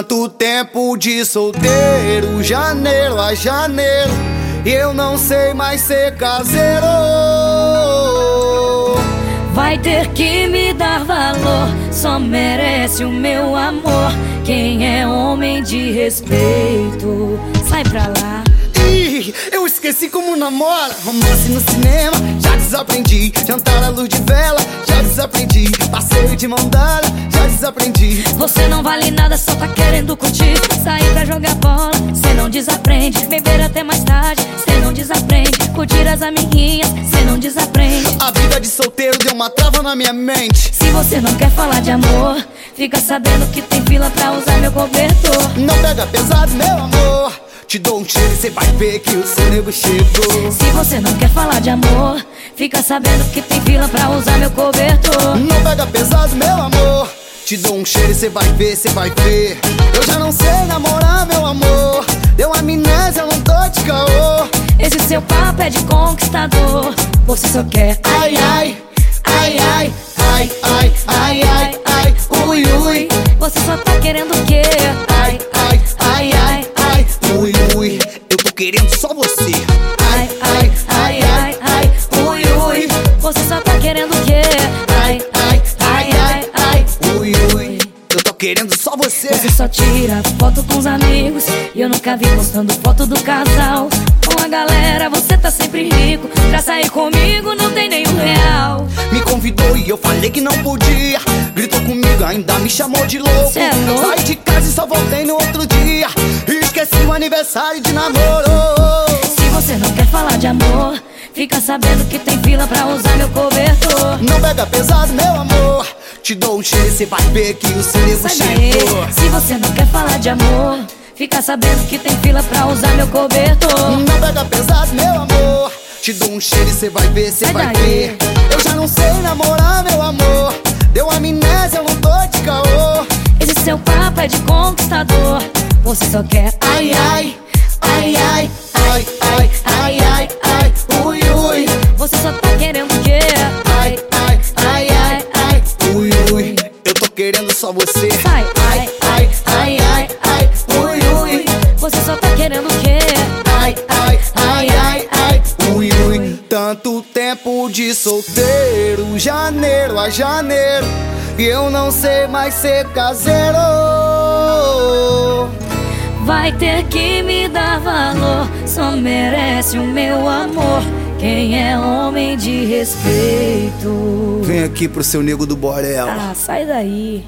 Tanto tempo de solteiro, janeiro a janeiro, e eu não sei mais ser caseiro. Vai ter que me dar valor, só merece o meu amor. Quem é homem de respeito, sai pra lá. Ih, eu esqueci como namora. Romance no cinema, já desaprendi. Jantar à luz de vela, desaprendi. Passeio de mão dada, já desaprendi. Você não vale nada, só tá querendo curtir. Sair pra jogar bola, cê não desaprende. Beber até mais tarde, cê não desaprende. Curtir as amiguinhas, cê não desaprende. A vida de solteiro deu uma trava na minha mente. Se você não quer falar de amor, fica sabendo que tem fila pra usar meu cobertor. Não pega pesado, meu amor. Te dou um cheiro e cê vai ver que o seu nego chegou. Se você não quer falar de amor, fica sabendo que tem fila pra usar meu cobertor. Não pega pesado, meu amor. Te dou um cheiro e cê vai ver, cê vai ver. Eu já não sei namorar, meu amor. Deu amnésia, eu não tô de caô. Esse seu papo é de conquistador. Você só quer Ai, ai, ai, ai, ai, ai, ai, ai, ai, ui, ui. Você só tá querendo o quê? Ai, ai, ai, ai, ai, ui, ui. Eu tô querendo só você. Você. Você só tira foto com os amigos E eu nunca vi postando foto do casal Com a galera você tá sempre rico Pra sair comigo não tem nenhum real Me convidou e eu falei que não podia. Gritou comigo, ainda me chamou de louco. Cê é louco? Saí de casa e só voltei no outro dia. Esqueci o aniversário de namoro. Se você não quer falar de amor Fica sabendo que tem fila pra usar meu cobertor Não pega pesado, meu amor. Te dou um cheiro e cê vai ver que o seu nego Sai daí chegou. Se você não quer falar de amor Fica sabendo que tem fila pra usar meu cobertor Não pega pesado, meu amor. Te dou um cheiro e cê vai ver, cê Sai vai daí. ver. Eu já não sei namorar, meu amor. Deu amnésia, eu não tô de caô. Esse seu papo é de conquistador Você só quer Ai, ai, ai, ai, ai, ai, ai, ai, ai, ui, ui. Você só tá querendo o quê? Ai, querendo só você. Sai, Ai, ai, ai, ai, ai, ui, ui. Você só tá querendo o quê? Ai, ai, ai, ai, ai, ui, ui. Tanto tempo de solteiro, janeiro a janeiro. E eu não sei mais ser caseiro. Vai ter que me dar valor, só merece o meu amor. Quem é homem de respeito? Vem aqui pro seu nego do Borel. Ah, sai daí.